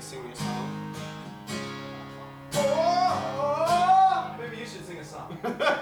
to sing me a song? Oh, oh, oh, maybe you should sing a song.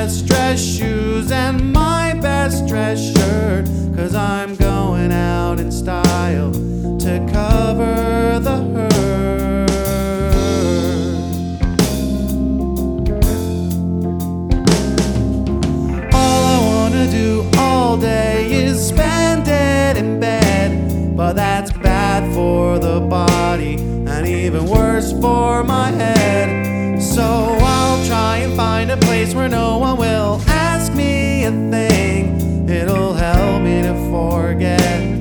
best dress shoes and my best dress shirt. Cause I'm going out in style to cover the hurt. All I wanna do all day is spend it in bed, but that's bad for the body and even worse for my head place where no one will ask me a thing. It'll help me to forget.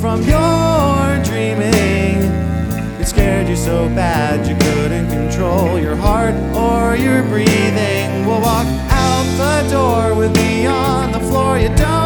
from your dreaming. It scared you so bad you couldn't control your heart or your breathing. We'll walk out the door with me on the floor. You don't.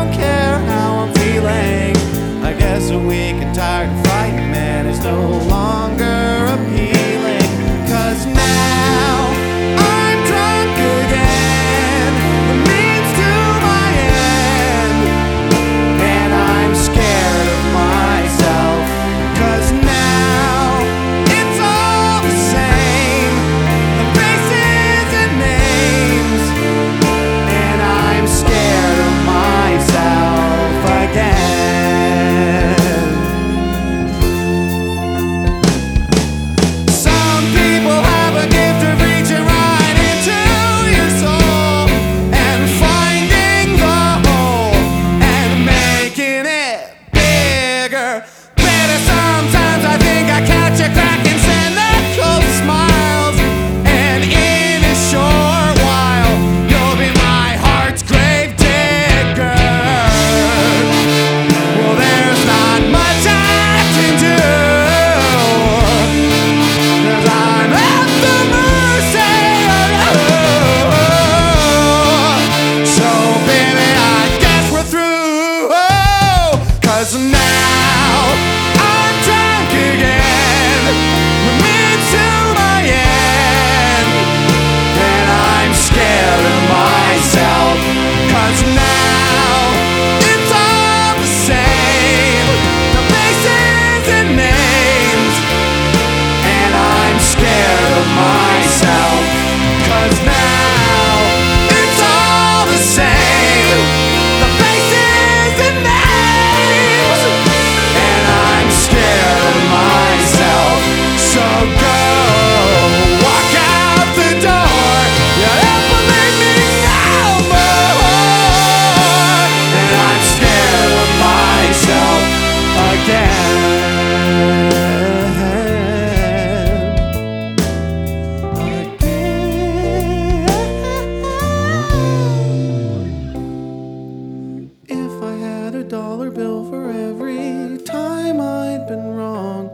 dollar bill for every time I'd been wrong.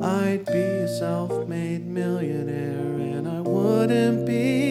I'd be a self made millionaire and I wouldn't be